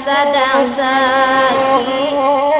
حسدا ساكي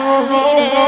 i oh, oh,